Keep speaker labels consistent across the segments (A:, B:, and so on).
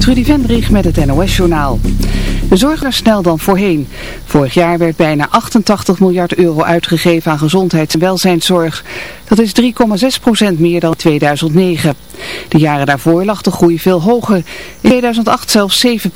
A: Trudy Vendrich met het NOS-journaal. De zorg er snel dan voorheen. Vorig jaar werd bijna 88 miljard euro uitgegeven aan gezondheids- en welzijnszorg. Dat is 3,6% meer dan 2009. De jaren daarvoor lag de groei veel hoger. In 2008 zelfs 7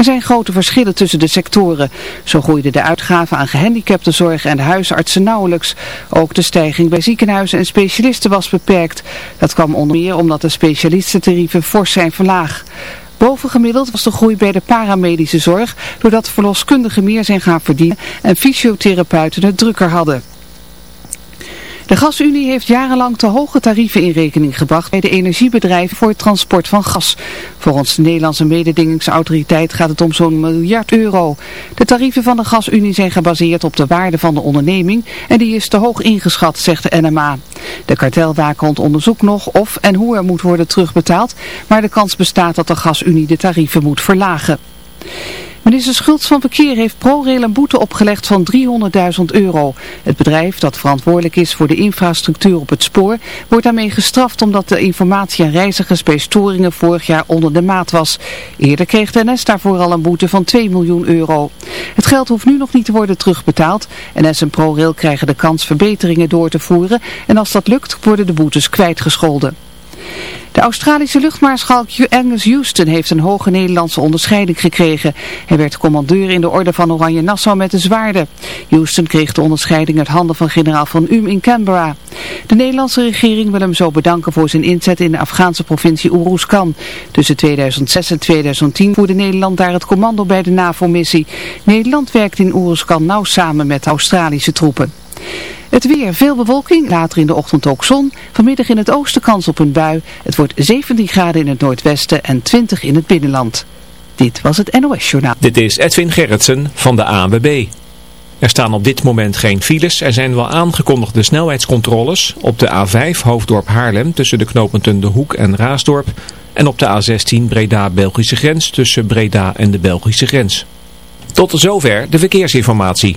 A: Er zijn grote verschillen tussen de sectoren. Zo groeiden de uitgaven aan gehandicaptenzorg en de huisartsen nauwelijks. Ook de stijging bij ziekenhuizen en specialisten was beperkt. Dat kwam onder meer omdat de specialistentarieven fors zijn verlaagd. Bovengemiddeld was de groei bij de paramedische zorg, doordat verloskundigen meer zijn gaan verdienen en fysiotherapeuten het drukker hadden. De gasunie heeft jarenlang te hoge tarieven in rekening gebracht bij de energiebedrijven voor het transport van gas. Volgens de Nederlandse mededingingsautoriteit gaat het om zo'n miljard euro. De tarieven van de gasunie zijn gebaseerd op de waarde van de onderneming en die is te hoog ingeschat, zegt de NMA. De kartelwaakhond onderzoekt nog of en hoe er moet worden terugbetaald, maar de kans bestaat dat de gasunie de tarieven moet verlagen. Minister Schultz van Verkeer heeft ProRail een boete opgelegd van 300.000 euro. Het bedrijf dat verantwoordelijk is voor de infrastructuur op het spoor wordt daarmee gestraft omdat de informatie aan reizigers bij storingen vorig jaar onder de maat was. Eerder kreeg de NS daarvoor al een boete van 2 miljoen euro. Het geld hoeft nu nog niet te worden terugbetaald. NS en ProRail krijgen de kans verbeteringen door te voeren en als dat lukt worden de boetes kwijtgescholden. De Australische luchtmaarschalk Angus Houston heeft een hoge Nederlandse onderscheiding gekregen. Hij werd commandeur in de orde van Oranje Nassau met de zwaarden. Houston kreeg de onderscheiding uit handen van generaal Van Um in Canberra. De Nederlandse regering wil hem zo bedanken voor zijn inzet in de Afghaanse provincie Uruzgan. Tussen 2006 en 2010 voerde Nederland daar het commando bij de NAVO-missie. Nederland werkt in Uruzgan nauw samen met Australische troepen. Het weer, veel bewolking, later in de ochtend ook zon. Vanmiddag in het oosten kans op een bui. Het wordt 17 graden in het noordwesten en 20 in het binnenland. Dit was het NOS Journaal.
B: Dit is Edwin Gerritsen van de ANWB. Er staan op dit moment geen files. Er zijn wel aangekondigde snelheidscontroles op de A5 Hoofddorp Haarlem tussen de knooppunten De Hoek en Raasdorp. En op de A16 Breda-Belgische grens tussen Breda en de Belgische grens. Tot zover de verkeersinformatie.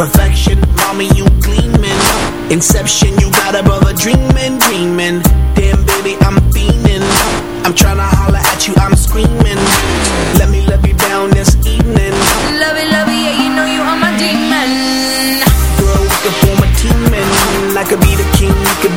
C: Perfection, mommy, you gleaming. Inception, you got above a brother dreaming, dreaming. Damn, baby, I'm fiending. I'm tryna holler at you, I'm screaming. Let me love you down this evening.
D: Love it, love it, yeah, you know you are my demon.
C: Girl, we could form a team and I could be the king, you could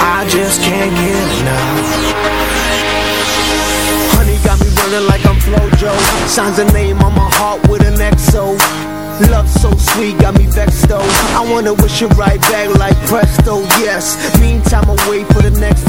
C: I just can't get enough. Honey got me running like I'm Flojo. Signs a name on my heart with an XO. Love so sweet, got me vexed though. I wanna wish it right back like presto, yes. Meantime, I wait for the next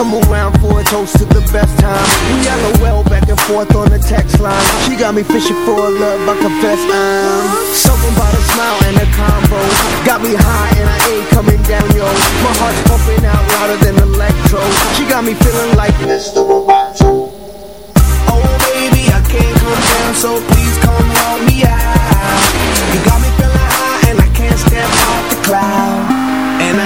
C: come around for a toast to the best time. We LOL back and forth on the text line. She got me fishing for a love, I confess I'm something about a smile and a combo. Got me high and I ain't coming down, yo. My heart's pumping out louder than electro. She got me feeling like Mr. Roboto. Oh baby, I can't come down, so please come help me out. You got me feeling high and I can't step off the cloud,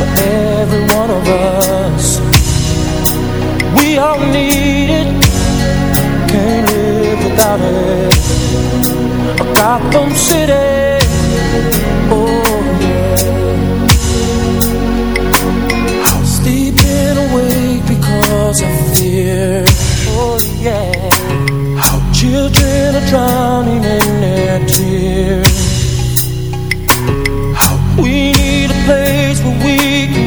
E: for every one of us. We all need it, can't live without it. Gotham City, oh yeah. Sleeping awake because of fear, oh yeah. How children are drowning in their tears. We need a place where we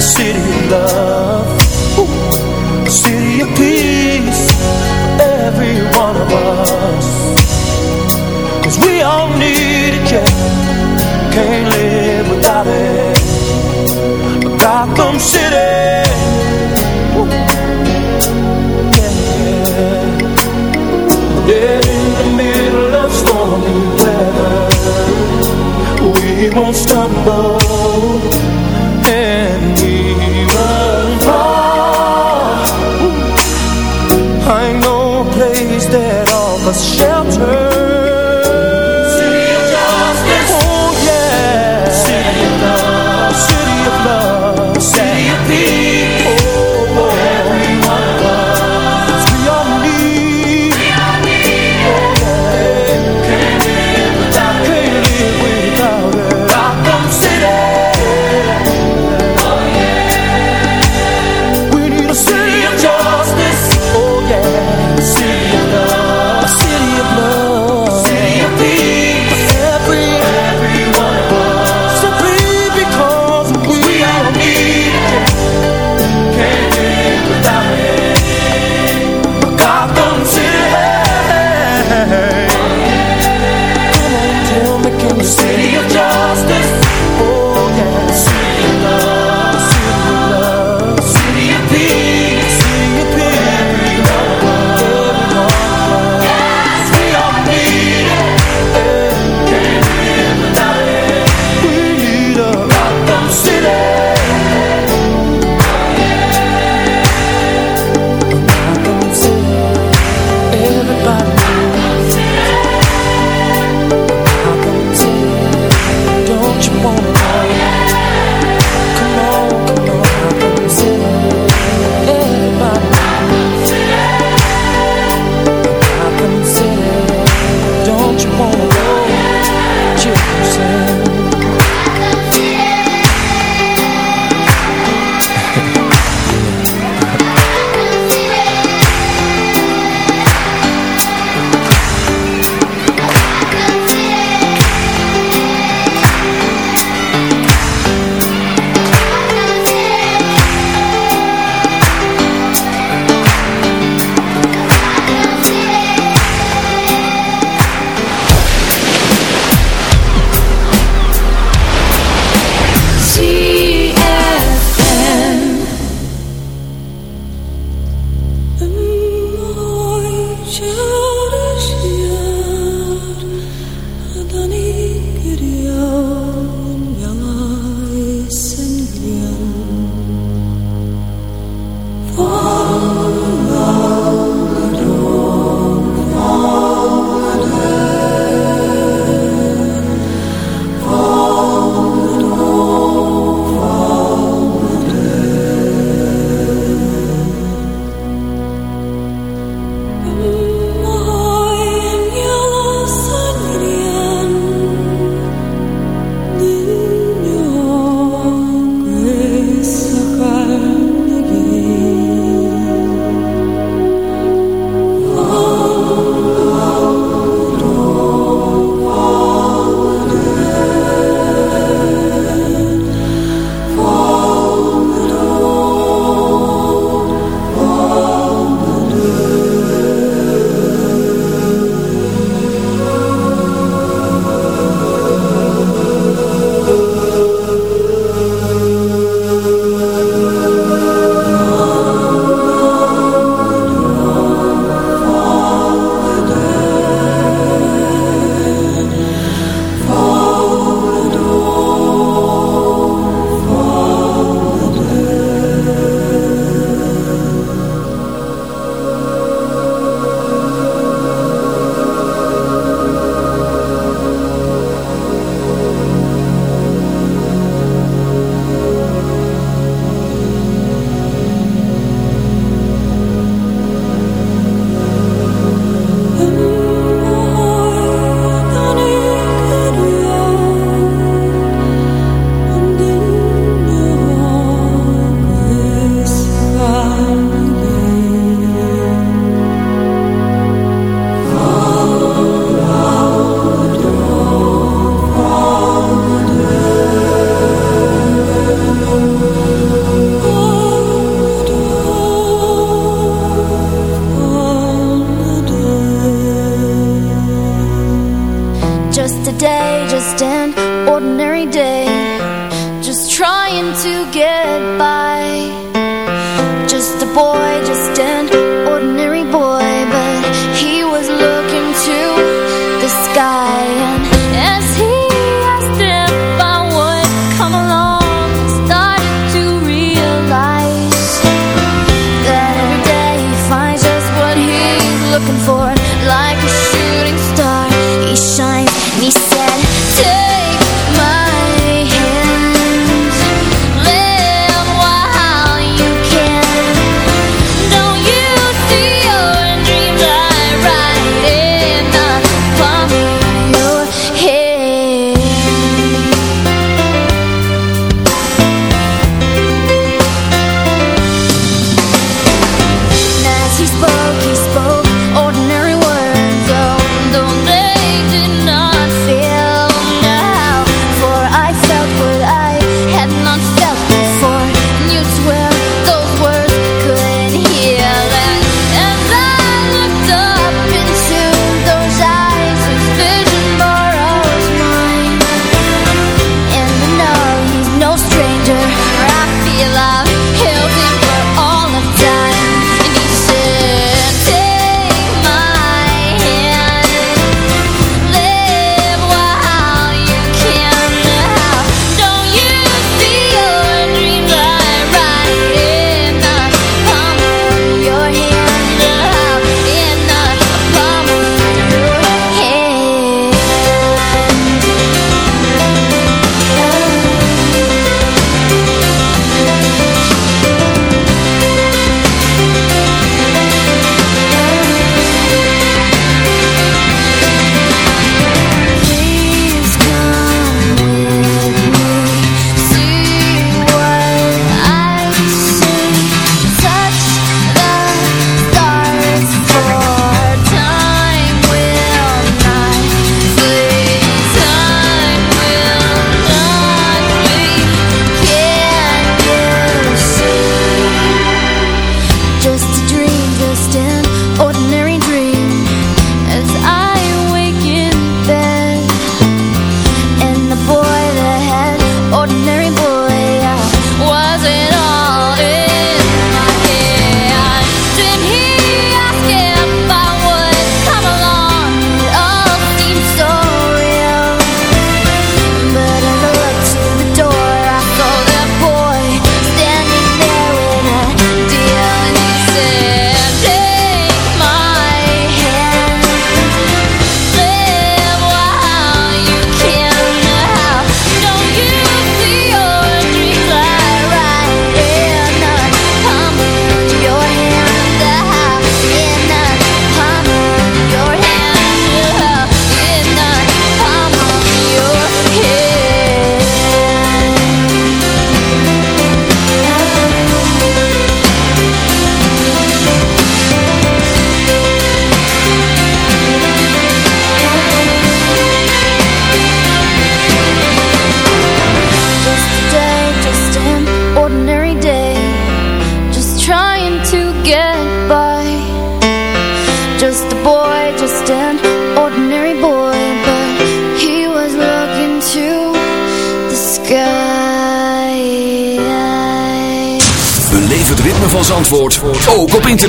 E: A city of love. A city of peace for every one of us. Cause we all need it, yeah Can't live without it Gotham City. Yeah Dead in the middle of stormy weather We won't stumble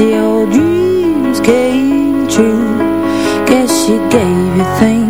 F: your dreams came true Guess she gave you things.